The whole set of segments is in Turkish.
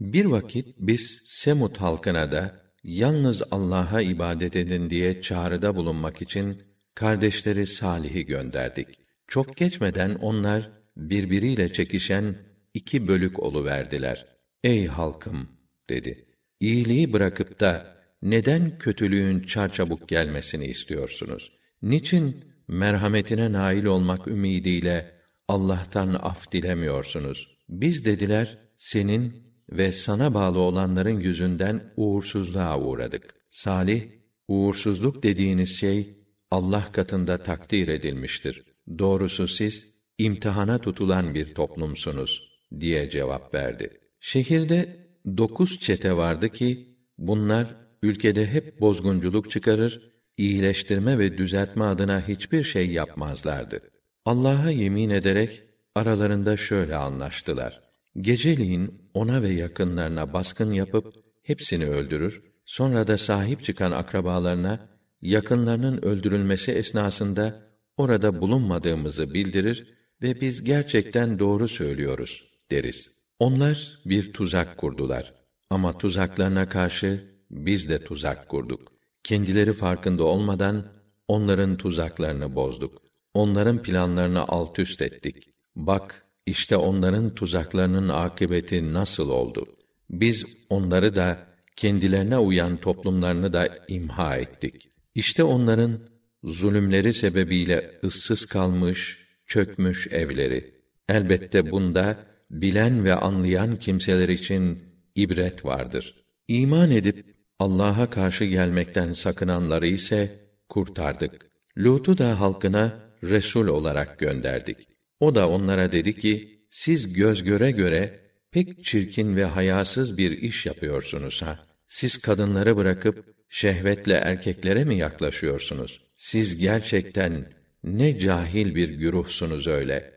Bir vakit biz Semut halkına da yalnız Allah'a ibadet edin diye çağrıda bulunmak için kardeşleri Salih'i gönderdik. Çok geçmeden onlar birbiriyle çekişen iki bölük oluverdiler. Ey halkım dedi. İyiliği bırakıp da neden kötülüğün çarçabuk gelmesini istiyorsunuz? Niçin merhametine nail olmak ümidiyle Allah'tan af dilemiyorsunuz? Biz dediler, senin ve sana bağlı olanların yüzünden uğursuzluğa uğradık. Salih, uğursuzluk dediğiniz şey Allah katında takdir edilmiştir. Doğrusu siz imtihana tutulan bir toplumsunuz diye cevap verdi. Şehirde dokuz çete vardı ki bunlar ülkede hep bozgunculuk çıkarır, iyileştirme ve düzeltme adına hiçbir şey yapmazlardı. Allah'a yemin ederek aralarında şöyle anlaştılar. Geceliğin ona ve yakınlarına baskın yapıp hepsini öldürür, sonra da sahip çıkan akrabalarına yakınlarının öldürülmesi esnasında orada bulunmadığımızı bildirir ve biz gerçekten doğru söylüyoruz deriz. Onlar bir tuzak kurdular. Ama tuzaklarına karşı biz de tuzak kurduk. Kendileri farkında olmadan onların tuzaklarını bozduk. Onların planlarını alt üst ettik. Bak, işte onların tuzaklarının akıbeti nasıl oldu? Biz onları da kendilerine uyan toplumlarını da imha ettik. İşte onların zulümleri sebebiyle ıssız kalmış, çökmüş evleri. Elbette bunda bilen ve anlayan kimseler için ibret vardır. İman edip Allah'a karşı gelmekten sakınanları ise kurtardık. Lut'u da halkına resul olarak gönderdik. O da onlara dedi ki: Siz göz göre göre pek çirkin ve hayasız bir iş yapıyorsunuz ha. Siz kadınları bırakıp şehvetle erkeklere mi yaklaşıyorsunuz? Siz gerçekten ne cahil bir güruhsunuz öyle.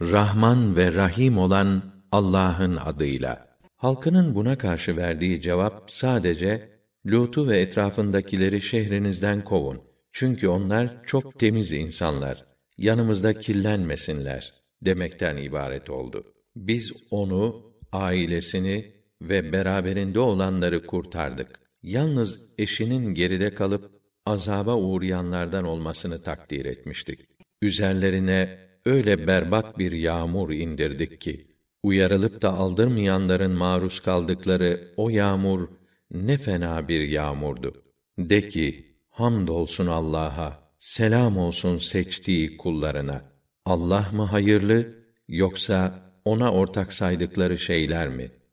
Rahman ve Rahim olan Allah'ın adıyla. Halkının buna karşı verdiği cevap sadece Lut'u ve etrafındakileri şehrinizden kovun. Çünkü onlar çok temiz insanlar. Yanımızda kirlenmesinler demekten ibaret oldu. Biz onu, ailesini ve beraberinde olanları kurtardık. Yalnız eşinin geride kalıp azaba uğrayanlardan olmasını takdir etmiştik. Üzerlerine öyle berbat bir yağmur indirdik ki uyarılıp da aldırmayanların maruz kaldıkları o yağmur ne fena bir yağmurdu. De ki, hamdolsun Allah'a, selam olsun seçtiği kullarına. Allah mı hayırlı, yoksa ona ortak saydıkları şeyler mi?'